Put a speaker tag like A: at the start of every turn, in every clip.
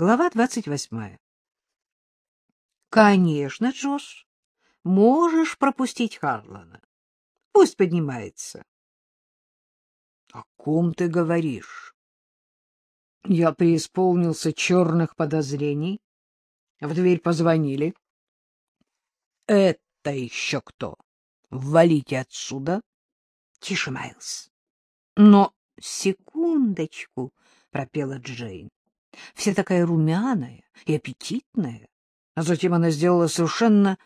A: Глава двадцать восьмая. Конечно, Джош, можешь пропустить Харлана. Пусть поднимается. — О ком ты говоришь? Я преисполнился черных подозрений. В дверь позвонили. — Это еще кто? Валите отсюда. — Тише, Майлз. — Но секундочку, — пропела Джейн. Вся такая румяная и аппетитная. А затем она сделала совершенно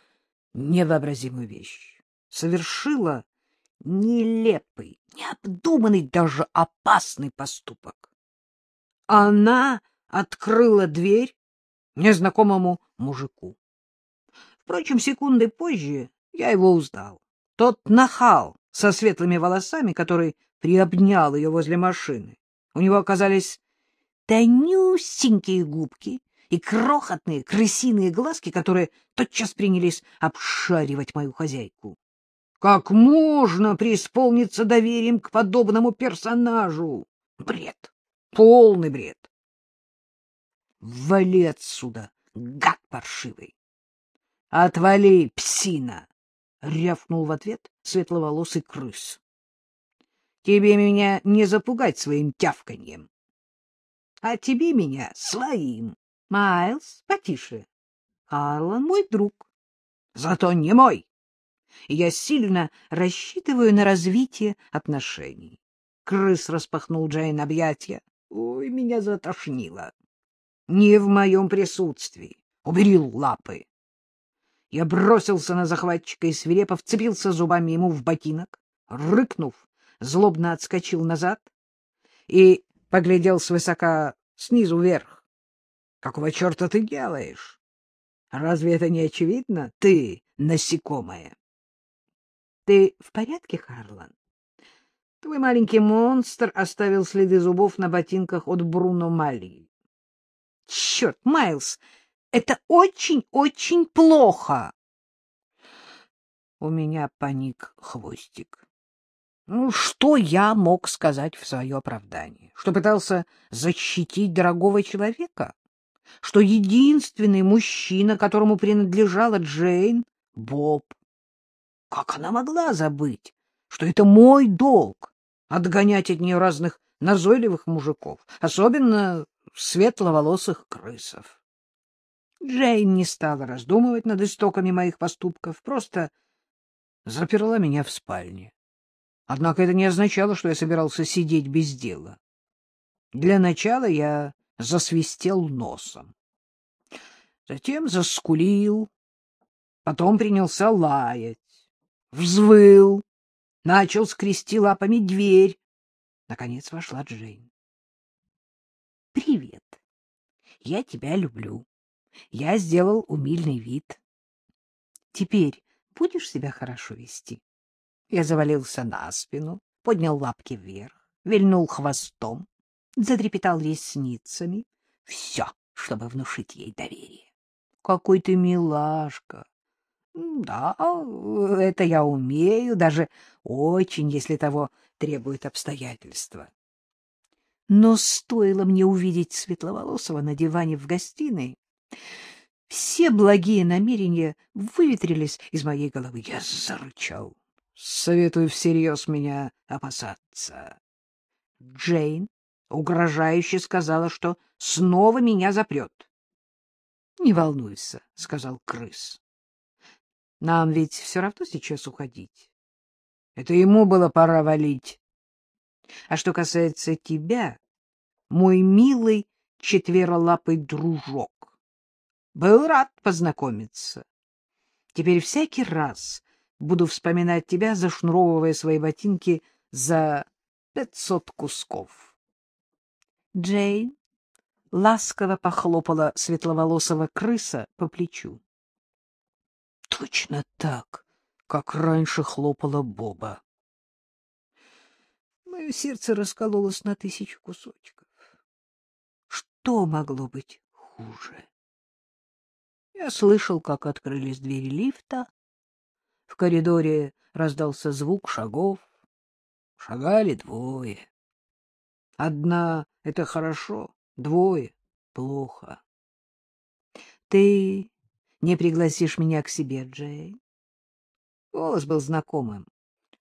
A: невообразимую вещь. Совершила нелепый, необдуманный, даже опасный поступок. Она открыла дверь незнакомому мужику. Впрочем, секунды позже я его узнал. Тот нахал со светлыми волосами, который приобнял ее возле машины. У него оказались тонюсенькие губки и крохотные крысиные глазки, которые тотчас принялись обшаривать мою хозяйку. Как можно преисполниться доверием к подобному персонажу? Бред, полный бред. Вали отсюда, гад паршивый! Отвали, псина! — рявкнул в ответ светловолосый крыс. — Тебе меня не запугать своим тявканьем а тебе меня своим. Майлз, потише. Карлан мой друг, зато не мой. Я сильно рассчитываю на развитие отношений. Крыс распахнул Джейн объятия. Ой, меня затошнило. Не в моем присутствии. Убери лапы. Я бросился на захватчика и свирепо вцепился зубами ему в ботинок, рыкнув, злобно отскочил назад и поглядел свысока снизу вверх. — Какого черта ты делаешь? Разве это не очевидно? Ты насекомое. — Ты в порядке, Харлан? Твой маленький монстр оставил следы зубов на ботинках от Бруно Мали. — Черт, Майлз, это очень-очень плохо! У меня паник хвостик. Ну, что я мог сказать в свое оправдание? Что пытался защитить дорогого человека? Что единственный мужчина, которому принадлежала Джейн, — Боб. Как она могла забыть, что это мой долг — отгонять от нее разных назойливых мужиков, особенно светловолосых крысов? Джейн не стала раздумывать над истоками моих поступков, просто заперла меня в спальне. Однако это не означало, что я собирался сидеть без дела. Для начала я засвистел носом. Затем заскулил, потом принялся лаять, взвыл, начал скрести лапами дверь. Наконец вошла Джейн. — Привет. Я тебя люблю. Я сделал умильный вид. Теперь будешь себя хорошо вести? Я завалился на спину, поднял лапки вверх, вильнул хвостом, затрепетал ресницами. Все, чтобы внушить ей доверие. Какой ты милашка! Да, это я умею, даже очень, если того требует обстоятельства. Но стоило мне увидеть Светловолосого на диване в гостиной, все благие намерения выветрились из моей головы. Я зарычал. Советую всерьез меня опасаться. Джейн угрожающе сказала, что снова меня запрет. — Не волнуйся, — сказал крыс. — Нам ведь все равно сейчас уходить. Это ему было пора валить. А что касается тебя, мой милый четверолапый дружок, был рад познакомиться. Теперь всякий раз, буду вспоминать тебя, зашнуровывая свои ботинки за пятьсот кусков. Джейн ласково похлопала светловолосого крыса по плечу. Точно так, как раньше хлопала Боба. Мое сердце раскололось на тысячу кусочков. Что могло быть хуже? Я слышал, как открылись двери лифта, в коридоре раздался звук шагов. Шагали двое. Одна — это хорошо, двое плохо. Ты не пригласишь меня к себе, Джей? Голос был знакомым,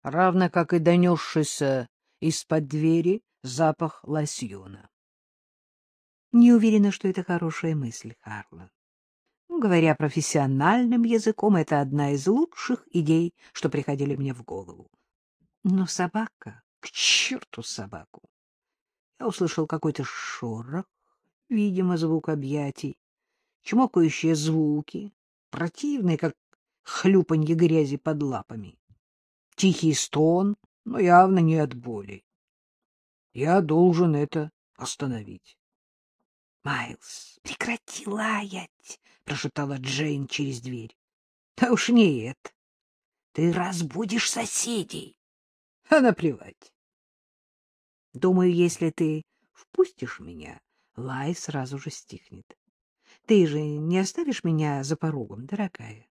A: равно как и донесшийся из-под двери запах лосьона. Не уверена, что это хорошая мысль, Харлан. Говоря профессиональным языком, это одна из лучших идей, что приходили мне в голову. Но собака, к черту собаку! Я услышал какой-то шорох, видимо, звук объятий, чмокающие звуки, противные, как хлюпанье грязи под лапами. Тихий стон, но явно не от боли. Я должен это остановить. — Майлз, прекрати лаять! — прошептала Джейн через дверь. — Да уж нет. Ты разбудишь соседей. А наплевать. Думаю, если ты впустишь меня, лай сразу же стихнет. Ты же не оставишь меня за порогом, дорогая?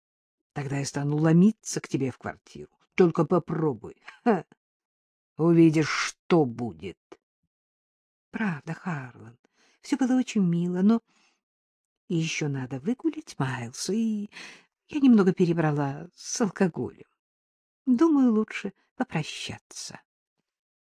A: Тогда я стану ломиться к тебе в квартиру. Только попробуй. Ха. Увидишь, что будет. Правда, Харлан, все было очень мило, но еще надо выгулить Майлса, и я немного перебрала с алкоголем. Думаю, лучше попрощаться.